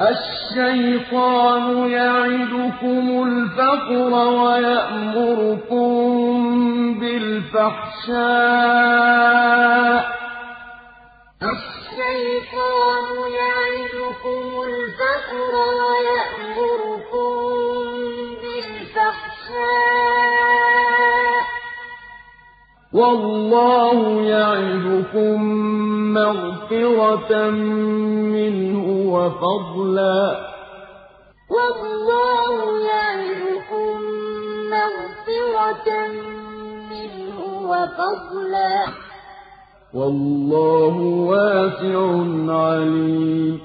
الشَّيْطَانُ يَعِدُكُمُ الْفَقْرَ وَيَأْمُرُكُم بِالْفَحْشَاءِ ۖ. وَاللَّهُ يَعِدُكُم مَّغْفِرَةً مِّنْهُ وَفَضْلًا ۗ. وَاللَّهُ يَعِدُكُم مَّغْفِرَةً مِّنْهُ وَفَضْلًا ۗ. وَاللَّهُ وَاسِعٌ عَلِيمٌ.